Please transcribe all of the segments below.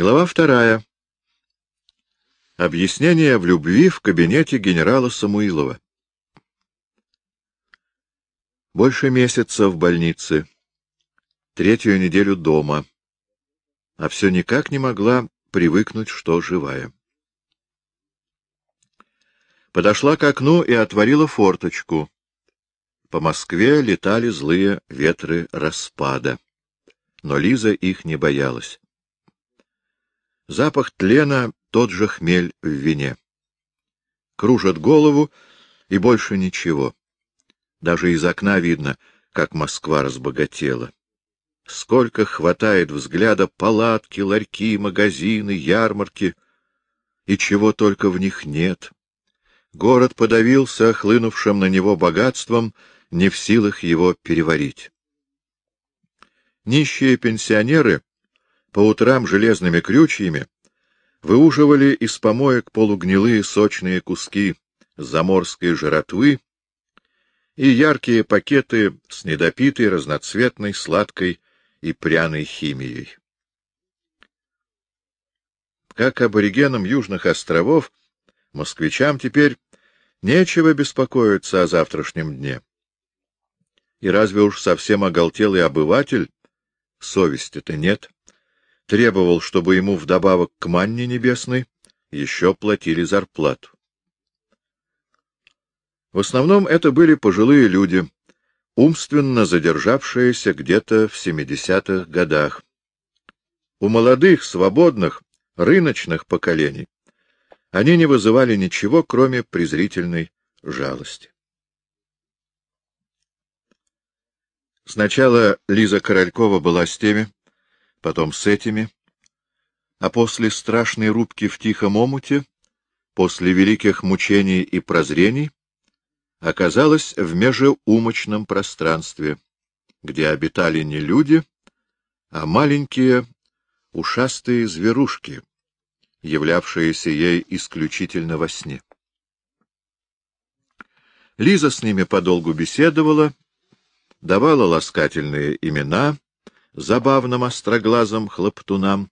Глава вторая. Объяснение в любви в кабинете генерала Самуилова. Больше месяца в больнице, третью неделю дома, а все никак не могла привыкнуть, что живая. Подошла к окну и отворила форточку. По Москве летали злые ветры распада, но Лиза их не боялась. Запах тлена — тот же хмель в вине. Кружат голову, и больше ничего. Даже из окна видно, как Москва разбогатела. Сколько хватает взгляда палатки, ларьки, магазины, ярмарки, и чего только в них нет. Город подавился хлынувшим на него богатством, не в силах его переварить. Нищие пенсионеры по утрам железными крючьями выуживали из помоек полугнилые сочные куски заморской жратвы и яркие пакеты с недопитой разноцветной сладкой и пряной химией. Как аборигенам Южных островов, москвичам теперь нечего беспокоиться о завтрашнем дне. И разве уж совсем оголтелый обыватель, совести-то нет, требовал, чтобы ему вдобавок к манне небесной еще платили зарплату. В основном это были пожилые люди, умственно задержавшиеся где-то в 70-х годах. У молодых, свободных, рыночных поколений они не вызывали ничего, кроме презрительной жалости. Сначала Лиза Королькова была с теми, потом с этими, а после страшной рубки в тихом омуте, после великих мучений и прозрений, оказалась в межеумочном пространстве, где обитали не люди, а маленькие ушастые зверушки, являвшиеся ей исключительно во сне. Лиза с ними подолгу беседовала, давала ласкательные имена забавным остроглазым хлоптунам,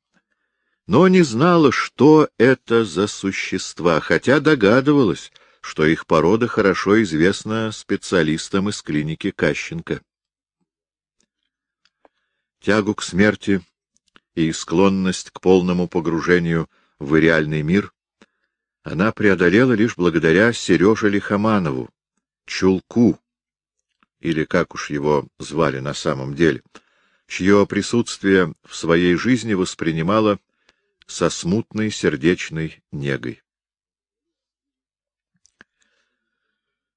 но не знала, что это за существа, хотя догадывалась, что их порода хорошо известна специалистам из клиники Кащенко. Тягу к смерти и склонность к полному погружению в реальный мир она преодолела лишь благодаря Сереже Лихоманову, Чулку, или как уж его звали на самом деле, чье присутствие в своей жизни воспринимала со смутной сердечной негой.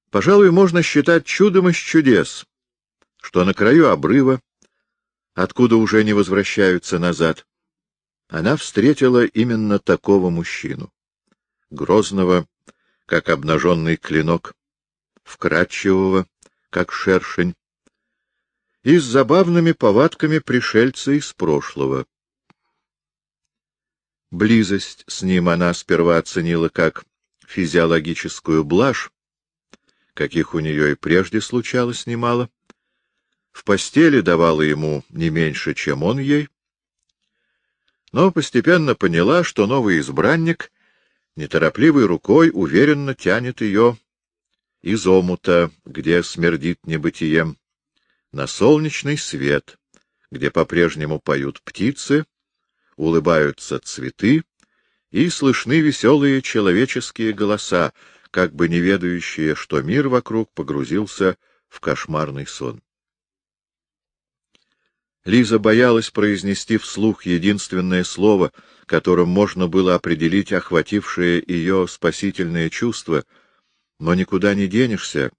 Пожалуй, можно считать чудом из чудес, что на краю обрыва, откуда уже не возвращаются назад, она встретила именно такого мужчину, грозного, как обнаженный клинок, вкрадчивого, как шершень, и с забавными повадками пришельца из прошлого. Близость с ним она сперва оценила как физиологическую блажь, каких у нее и прежде случалось немало, в постели давала ему не меньше, чем он ей, но постепенно поняла, что новый избранник неторопливой рукой уверенно тянет ее из омута, где смердит небытием, на солнечный свет, где по-прежнему поют птицы, улыбаются цветы и слышны веселые человеческие голоса, как бы не ведающие, что мир вокруг погрузился в кошмарный сон. Лиза боялась произнести вслух единственное слово, которым можно было определить охватившее ее спасительное чувство, но никуда не денешься.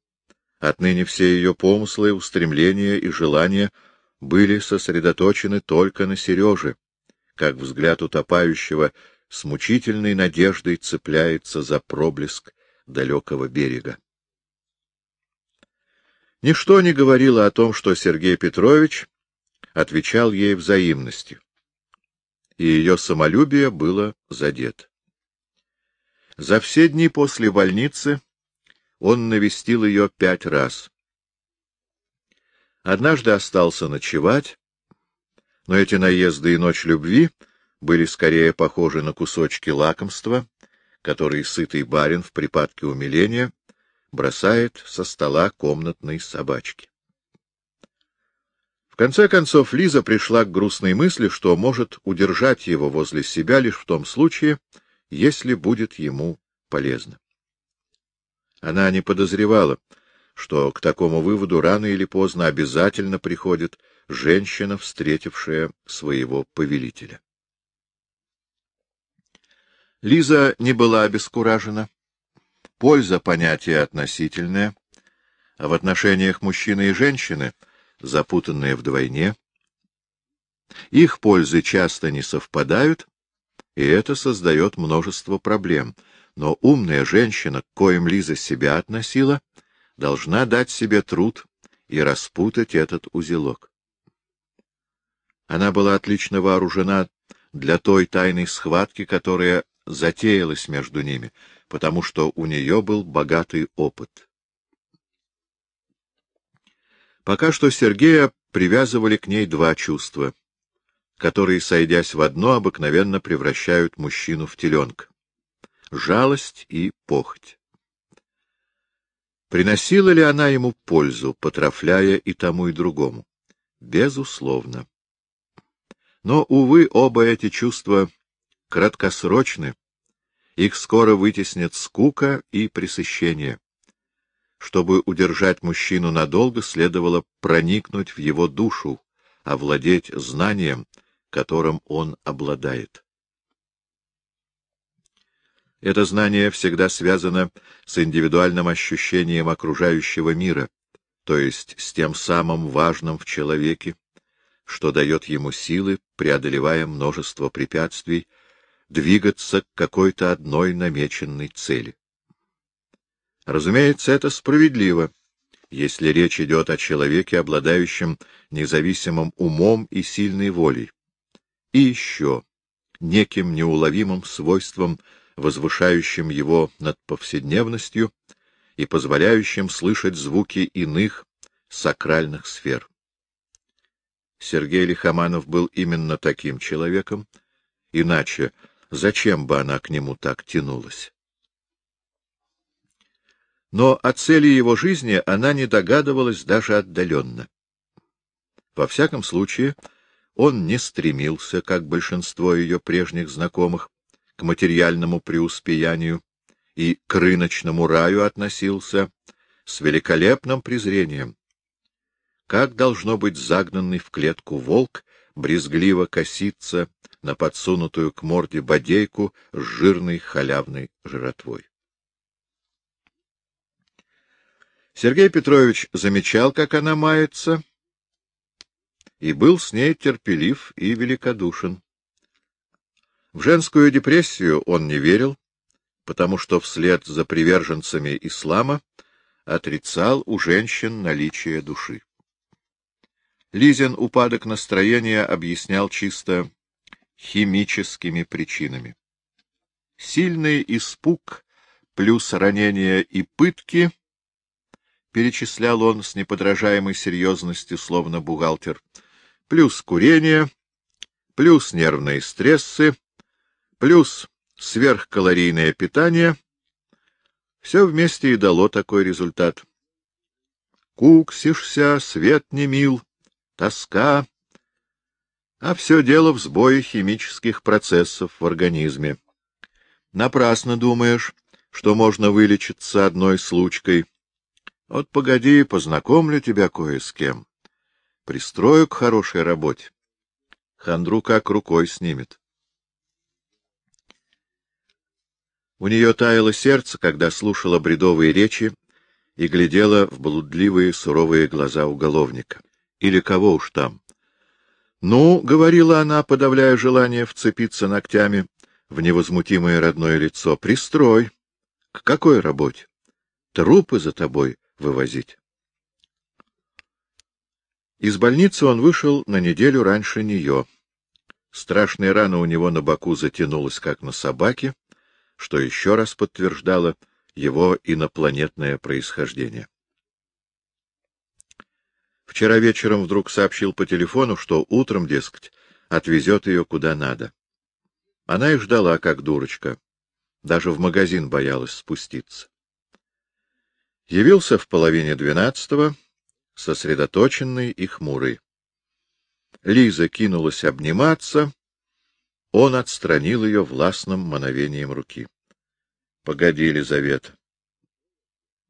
Отныне все ее помыслы, устремления и желания были сосредоточены только на Сереже, как взгляд утопающего с мучительной надеждой цепляется за проблеск далекого берега. Ничто не говорило о том, что Сергей Петрович отвечал ей взаимностью, и ее самолюбие было задето. За все дни после больницы он навестил ее пять раз. Однажды остался ночевать, но эти наезды и ночь любви были скорее похожи на кусочки лакомства, которые сытый барин в припадке умиления бросает со стола комнатной собачки. В конце концов, Лиза пришла к грустной мысли, что может удержать его возле себя лишь в том случае, если будет ему полезно. Она не подозревала, что к такому выводу рано или поздно обязательно приходит женщина, встретившая своего повелителя. Лиза не была обескуражена. Польза — понятие относительное, а в отношениях мужчины и женщины, запутанные вдвойне, их пользы часто не совпадают, и это создает множество проблем. Но умная женщина, к коим Лиза себя относила, должна дать себе труд и распутать этот узелок. Она была отлично вооружена для той тайной схватки, которая затеялась между ними, потому что у нее был богатый опыт. Пока что Сергея привязывали к ней два чувства, которые, сойдясь в одно, обыкновенно превращают мужчину в теленка — жалость и похоть. Приносила ли она ему пользу, потрафляя и тому, и другому? Безусловно. Но, увы, оба эти чувства краткосрочны, их скоро вытеснят скука и пресыщение. Чтобы удержать мужчину надолго, следовало проникнуть в его душу, овладеть знанием, которым он обладает. Это знание всегда связано с индивидуальным ощущением окружающего мира, то есть с тем самым важным в человеке, что дает ему силы, преодолевая множество препятствий, двигаться к какой-то одной намеченной цели. Разумеется, это справедливо, если речь идет о человеке, обладающем независимым умом и сильной волей. И еще неким неуловимым свойством, возвышающим его над повседневностью и позволяющим слышать звуки иных сакральных сфер. Сергей Лихоманов был именно таким человеком, иначе Зачем бы она к нему так тянулась? Но о цели его жизни она не догадывалась даже отдаленно. Во всяком случае, он не стремился, как большинство ее прежних знакомых, к материальному преуспеянию и к рыночному раю относился с великолепным презрением. Как должно быть загнанный в клетку волк, брезгливо коситься на подсунутую к морде бодейку с жирной халявной жратвой. Сергей Петрович замечал, как она мается, и был с ней терпелив и великодушен. В женскую депрессию он не верил, потому что вслед за приверженцами ислама отрицал у женщин наличие души. Лизин упадок настроения объяснял чисто химическими причинами. Сильный испуг плюс ранения и пытки, перечислял он с неподражаемой серьезностью, словно бухгалтер, плюс курение, плюс нервные стрессы, плюс сверхкалорийное питание — все вместе и дало такой результат. Куксишься, свет не мил, тоска, а все дело в сбое химических процессов в организме. Напрасно думаешь, что можно вылечиться одной случкой. Вот погоди, познакомлю тебя кое с кем. Пристрою к хорошей работе. Хандру как рукой снимет. У нее таяло сердце, когда слушала бредовые речи и глядела в блудливые суровые глаза уголовника или кого уж там. — Ну, — говорила она, подавляя желание вцепиться ногтями в невозмутимое родное лицо, — пристрой. К какой работе? Трупы за тобой вывозить. Из больницы он вышел на неделю раньше нее. Страшная рана у него на боку затянулась, как на собаке, что еще раз подтверждало его инопланетное происхождение. Вчера вечером вдруг сообщил по телефону, что утром, дескать, отвезет ее куда надо. Она и ждала, как дурочка. Даже в магазин боялась спуститься. Явился в половине двенадцатого, сосредоточенный и хмурый. Лиза кинулась обниматься, он отстранил ее властным мановением руки. — Погоди, Елизавета.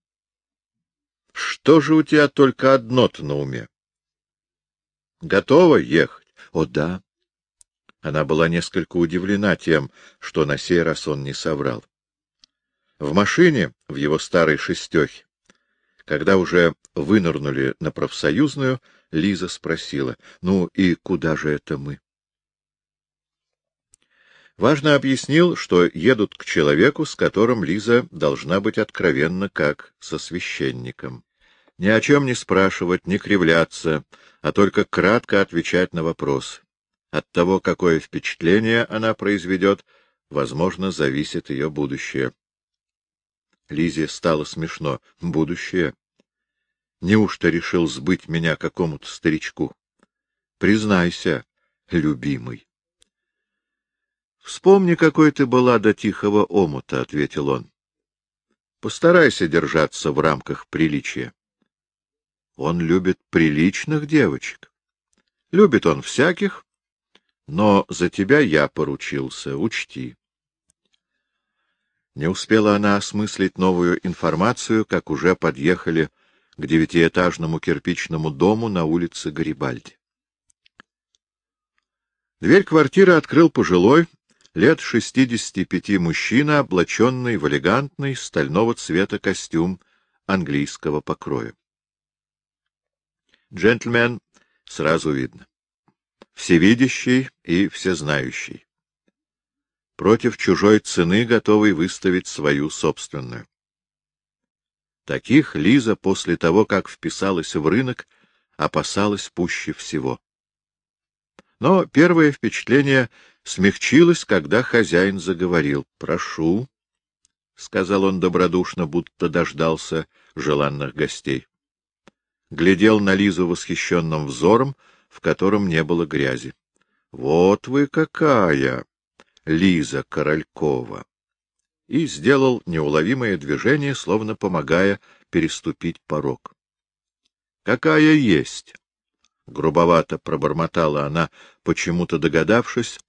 — Что же у тебя только одно-то на уме? — Готова ехать? — О, да. Она была несколько удивлена тем, что на сей раз он не соврал. В машине, в его старой шестехе, когда уже вынырнули на профсоюзную, Лиза спросила, ну и куда же это мы? Важно объяснил, что едут к человеку, с которым Лиза должна быть откровенна, как со священником. Ни о чем не спрашивать, не кривляться, а только кратко отвечать на вопрос. От того, какое впечатление она произведет, возможно, зависит ее будущее. Лизе стало смешно. Будущее? Неужто решил сбыть меня какому-то старичку? Признайся, любимый. Вспомни, какой ты была до тихого омута, — ответил он. Постарайся держаться в рамках приличия. Он любит приличных девочек. Любит он всяких, но за тебя я поручился, учти. Не успела она осмыслить новую информацию, как уже подъехали к девятиэтажному кирпичному дому на улице Гарибальди. Дверь квартиры открыл пожилой, лет шестидесяти пяти мужчина, облаченный в элегантный стального цвета костюм английского покроя. Джентльмен сразу видно. Всевидящий и всезнающий против чужой цены готовый выставить свою собственную. Таких Лиза после того, как вписалась в рынок, опасалась пуще всего. Но первое впечатление смягчилось, когда хозяин заговорил. — Прошу, — сказал он добродушно, будто дождался желанных гостей. Глядел на Лизу восхищенным взором, в котором не было грязи. — Вот вы какая! Лиза Королькова, и сделал неуловимое движение, словно помогая переступить порог. — Какая есть! — грубовато пробормотала она, почему-то догадавшись,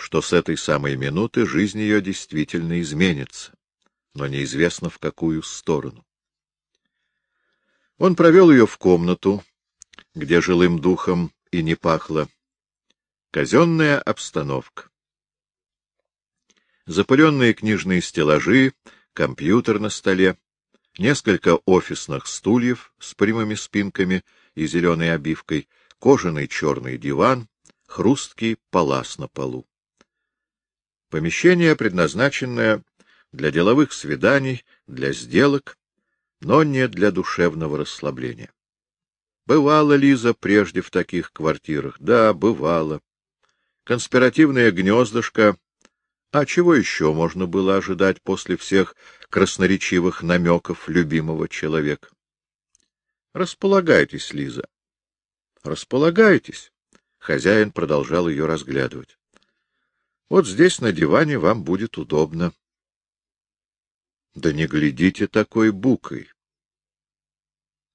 что с этой самой минуты жизнь ее действительно изменится, но неизвестно в какую сторону. Он провел ее в комнату, где жилым духом и не пахло. Казенная обстановка запыленные книжные стеллажи, компьютер на столе, несколько офисных стульев с прямыми спинками и зеленой обивкой, кожаный черный диван, хрусткий палас на полу. Помещение, предназначенное для деловых свиданий, для сделок, но не для душевного расслабления. Бывала Лиза прежде в таких квартирах? Да, бывало. Конспиративное гнездышко а чего еще можно было ожидать после всех красноречивых намеков любимого человека? Располагайтесь, Лиза. Располагайтесь. Хозяин продолжал ее разглядывать. Вот здесь на диване вам будет удобно. Да не глядите такой букой.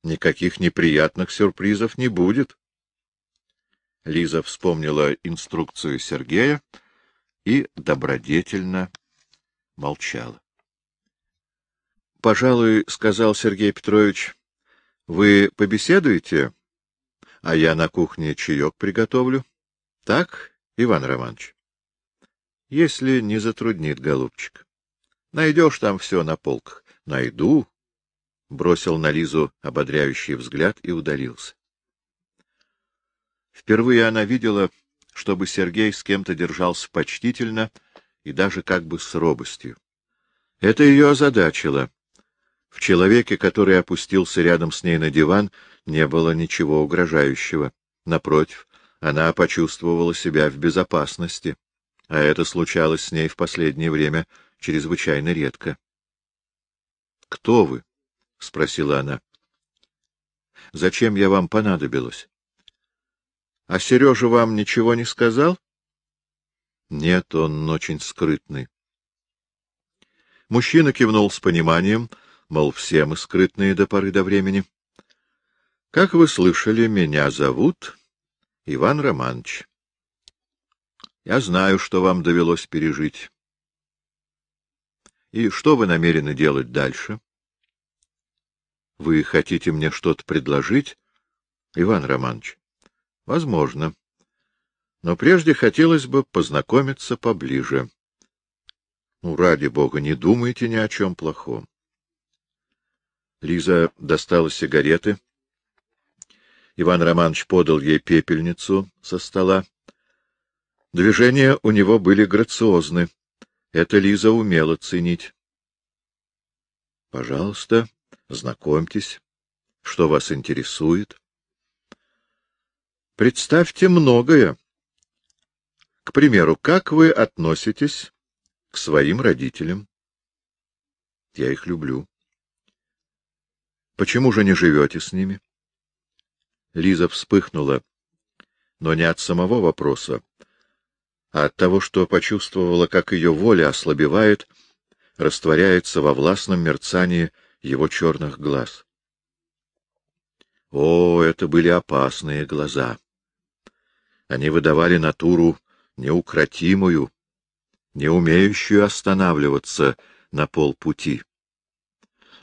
Никаких неприятных сюрпризов не будет. Лиза вспомнила инструкцию Сергея, и добродетельно молчала. — Пожалуй, — сказал Сергей Петрович, — вы побеседуете, а я на кухне чаек приготовлю. Так, Иван Романович? — Если не затруднит, голубчик. Найдешь там все на полках. — Найду, — бросил на Лизу ободряющий взгляд и удалился. Впервые она видела чтобы Сергей с кем-то держался почтительно и даже как бы с робостью. Это ее озадачило. В человеке, который опустился рядом с ней на диван, не было ничего угрожающего. Напротив, она почувствовала себя в безопасности, а это случалось с ней в последнее время чрезвычайно редко. — Кто вы? — спросила она. — Зачем я вам понадобилась? — А Сережа вам ничего не сказал? — Нет, он очень скрытный. Мужчина кивнул с пониманием, мол, все мы скрытные до поры до времени. — Как вы слышали, меня зовут Иван Романович. Я знаю, что вам довелось пережить. И что вы намерены делать дальше? Вы хотите мне что-то предложить, Иван Романович? Возможно. Но прежде хотелось бы познакомиться поближе. Ну, ради бога, не думайте ни о чем плохом. Лиза достала сигареты. Иван Романович подал ей пепельницу со стола. Движения у него были грациозны. Это Лиза умела ценить. — Пожалуйста, знакомьтесь. Что вас интересует? — Представьте многое. К примеру, как вы относитесь к своим родителям. Я их люблю. Почему же не живете с ними? Лиза вспыхнула, но не от самого вопроса, а от того, что почувствовала, как ее воля ослабевает, растворяется во властном мерцании его черных глаз. О, это были опасные глаза! Они выдавали натуру неукротимую, не умеющую останавливаться на полпути.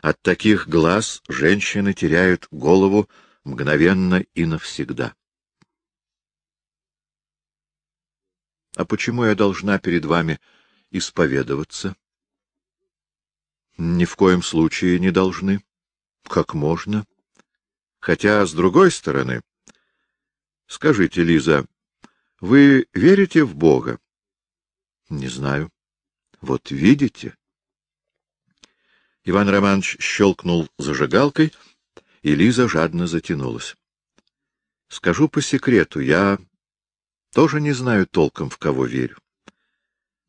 От таких глаз женщины теряют голову мгновенно и навсегда. А почему я должна перед вами исповедоваться? Ни в коем случае не должны. Как можно? Хотя, с другой стороны... Скажите, Лиза, вы верите в Бога? Не знаю. Вот видите? Иван Романович щелкнул зажигалкой, и Лиза жадно затянулась. Скажу по секрету, я тоже не знаю толком, в кого верю.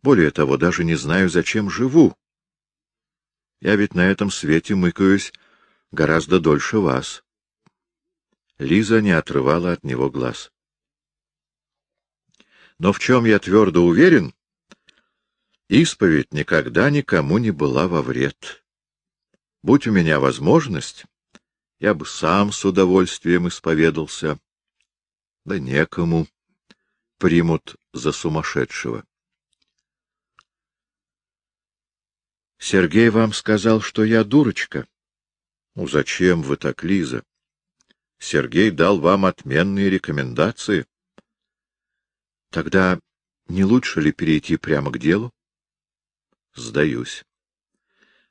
Более того, даже не знаю, зачем живу. Я ведь на этом свете мыкаюсь гораздо дольше вас. Лиза не отрывала от него глаз. Но в чем я твердо уверен, Исповедь никогда никому не была во вред. Будь у меня возможность, я бы сам с удовольствием исповедался. Да некому. Примут за сумасшедшего. Сергей вам сказал, что я дурочка. Ну, зачем вы так, Лиза? Сергей дал вам отменные рекомендации. Тогда не лучше ли перейти прямо к делу? Сдаюсь.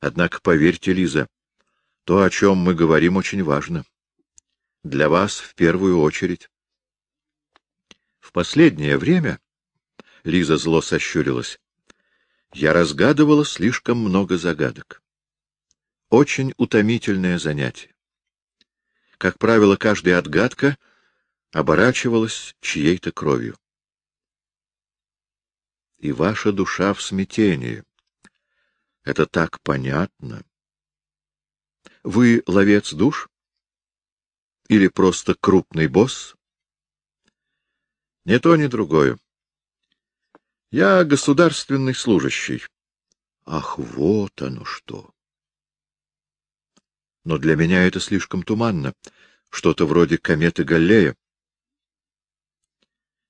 Однако поверьте, Лиза, то, о чем мы говорим, очень важно. Для вас в первую очередь. Последнее время, — Лиза зло сощурилась, — я разгадывала слишком много загадок. Очень утомительное занятие. Как правило, каждая отгадка оборачивалась чьей-то кровью. И ваша душа в смятении. Это так понятно. Вы ловец душ? Или просто крупный босс? Ни то, ни другое. Я государственный служащий. Ах, вот оно что! Но для меня это слишком туманно, что-то вроде кометы Галлея.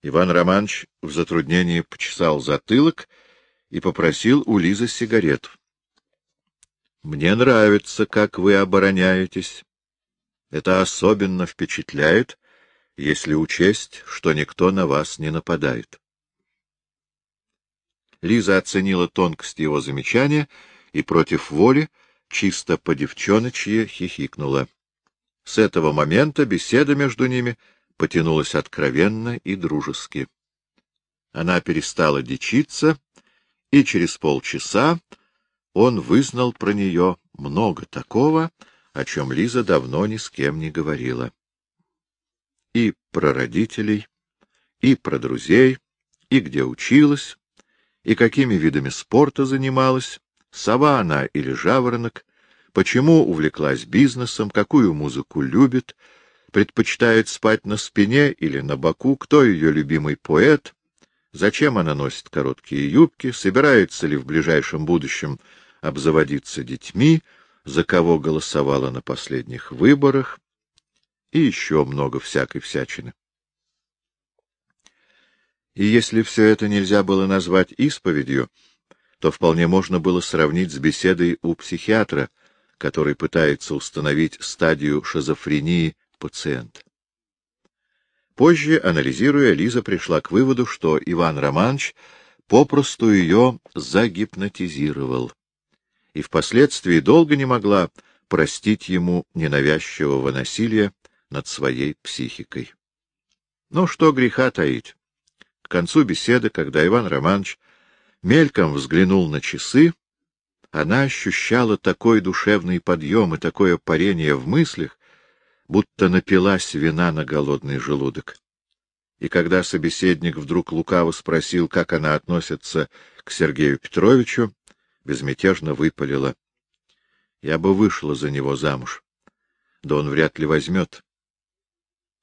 Иван Романович в затруднении почесал затылок и попросил у Лизы сигарету. Мне нравится, как вы обороняетесь. Это особенно впечатляет, если учесть, что никто на вас не нападает. Лиза оценила тонкость его замечания и против воли, чисто по-девчоночье, хихикнула. С этого момента беседа между ними потянулась откровенно и дружески. Она перестала дичиться, и через полчаса он вызнал про нее много такого, о чем Лиза давно ни с кем не говорила. И про родителей, и про друзей, и где училась, и какими видами спорта занималась, сова она или жаворонок, почему увлеклась бизнесом, какую музыку любит, предпочитает спать на спине или на боку, кто ее любимый поэт, Зачем она носит короткие юбки, собирается ли в ближайшем будущем обзаводиться детьми, за кого голосовала на последних выборах и еще много всякой всячины. И если все это нельзя было назвать исповедью, то вполне можно было сравнить с беседой у психиатра, который пытается установить стадию шизофрении пациента. Позже, анализируя, Лиза пришла к выводу, что Иван Романович попросту ее загипнотизировал, и впоследствии долго не могла простить ему ненавязчивого насилия над своей психикой. Но что греха таить? К концу беседы, когда Иван Романович мельком взглянул на часы, она ощущала такой душевный подъем и такое парение в мыслях, будто напилась вина на голодный желудок. И когда собеседник вдруг лукаво спросил, как она относится к Сергею Петровичу, безмятежно выпалила. Я бы вышла за него замуж. Да он вряд ли возьмет.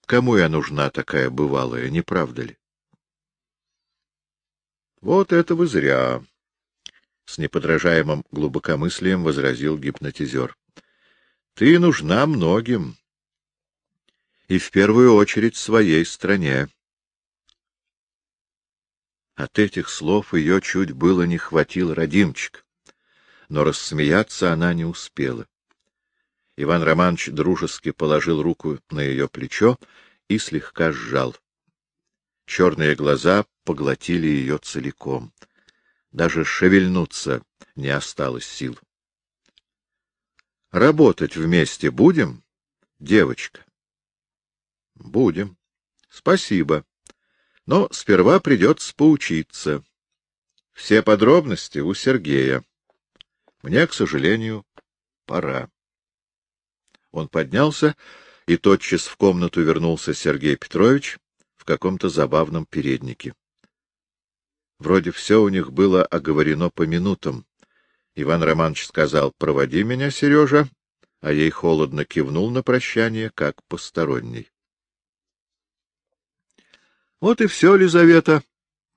Кому я нужна такая бывалая, не правда ли? — Вот это вы зря, — с неподражаемым глубокомыслием возразил гипнотизер. — Ты нужна многим, и в первую очередь своей стране. От этих слов ее чуть было не хватил родимчик, но рассмеяться она не успела. Иван Романович дружески положил руку на ее плечо и слегка сжал. Черные глаза поглотили ее целиком. Даже шевельнуться не осталось сил. — Работать вместе будем, девочка? — Будем. — Спасибо. Но сперва придется поучиться. Все подробности у Сергея. Мне, к сожалению, пора. Он поднялся, и тотчас в комнату вернулся Сергей Петрович в каком-то забавном переднике. Вроде все у них было оговорено по минутам. Иван Романович сказал, — Проводи меня, Сережа, а ей холодно кивнул на прощание, как посторонний. — Вот и все, Лизавета,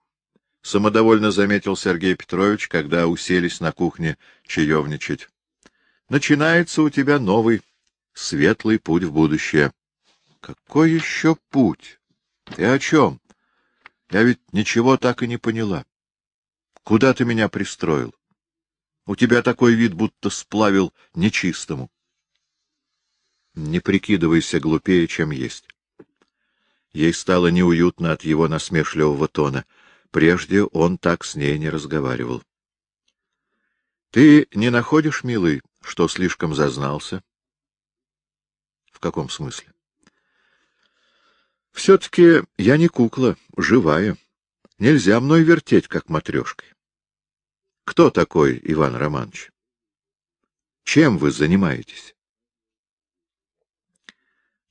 — самодовольно заметил Сергей Петрович, когда уселись на кухне чаевничать. — Начинается у тебя новый, светлый путь в будущее. — Какой еще путь? Ты о чем? Я ведь ничего так и не поняла. Куда ты меня пристроил? У тебя такой вид, будто сплавил нечистому. Не прикидывайся глупее, чем есть. Ей стало неуютно от его насмешливого тона. Прежде он так с ней не разговаривал. — Ты не находишь, милый, что слишком зазнался? — каком смысле? — Все-таки я не кукла, живая. Нельзя мной вертеть, как матрешкой. Кто такой Иван Романович? Чем вы занимаетесь?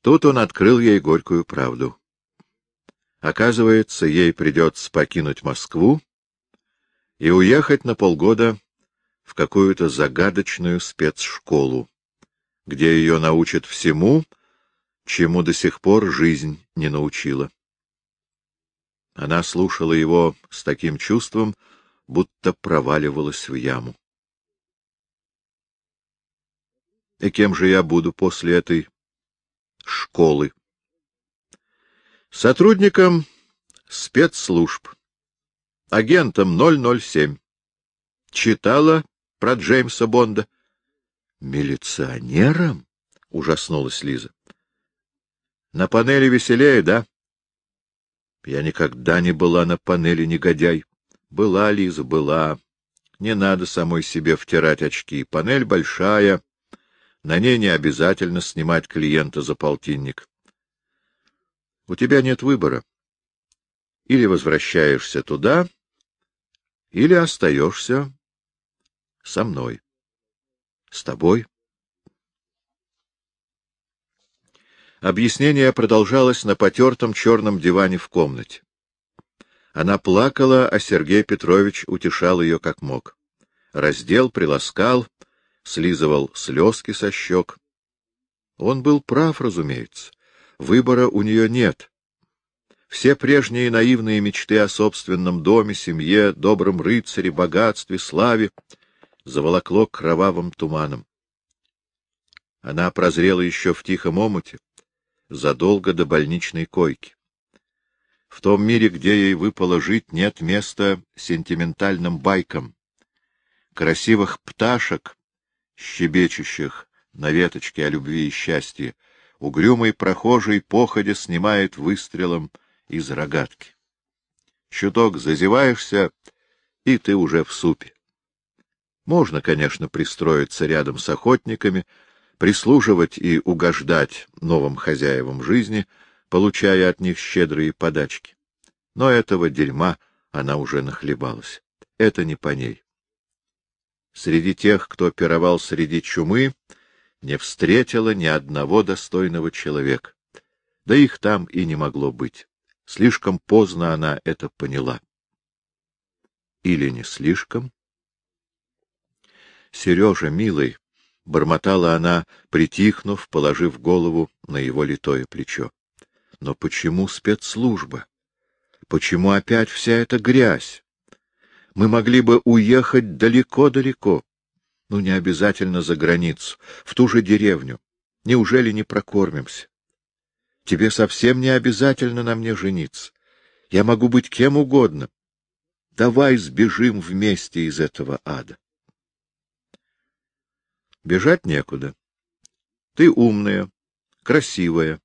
Тут он открыл ей горькую правду. Оказывается, ей придется покинуть Москву и уехать на полгода в какую-то загадочную спецшколу, где ее научат всему, чему до сих пор жизнь не научила. Она слушала его с таким чувством, будто проваливалась в яму. И кем же я буду после этой школы? Сотрудником спецслужб. Агентом 007. Читала про Джеймса Бонда. Милиционером? Ужаснулась Лиза. На панели веселее, да? Я никогда не была на панели, негодяй. Была, Лиза, была. Не надо самой себе втирать очки. Панель большая. На ней не обязательно снимать клиента за полтинник. У тебя нет выбора. Или возвращаешься туда, или остаешься со мной. С тобой. Объяснение продолжалось на потертом черном диване в комнате. Она плакала, а Сергей Петрович утешал ее как мог. Раздел, приласкал, слизывал слезки со щек. Он был прав, разумеется. Выбора у нее нет. Все прежние наивные мечты о собственном доме, семье, добром рыцаре, богатстве, славе заволокло кровавым туманом. Она прозрела еще в тихом омуте, задолго до больничной койки. В том мире, где ей выпало жить, нет места сентиментальным байкам. Красивых пташек, щебечущих на веточке о любви и счастье, угрюмый прохожий походя снимает выстрелом из рогатки. Чуток зазеваешься, и ты уже в супе. Можно, конечно, пристроиться рядом с охотниками, прислуживать и угождать новым хозяевам жизни, получая от них щедрые подачки. Но этого дерьма она уже нахлебалась. Это не по ней. Среди тех, кто пировал среди чумы, не встретила ни одного достойного человека. Да их там и не могло быть. Слишком поздно она это поняла. Или не слишком? Сережа, милый, — бормотала она, притихнув, положив голову на его литое плечо. Но почему спецслужба? Почему опять вся эта грязь? Мы могли бы уехать далеко-далеко. Ну, не обязательно за границу, в ту же деревню. Неужели не прокормимся? Тебе совсем не обязательно на мне жениться. Я могу быть кем угодно. Давай сбежим вместе из этого ада. Бежать некуда. Ты умная, красивая,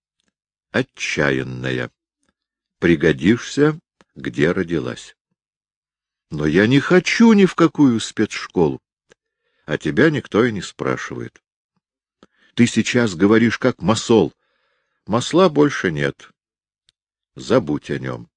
отчаянная. Пригодишься, где родилась. Но я не хочу ни в какую спецшколу. А тебя никто и не спрашивает. Ты сейчас говоришь как масол, Масла больше нет. Забудь о нем.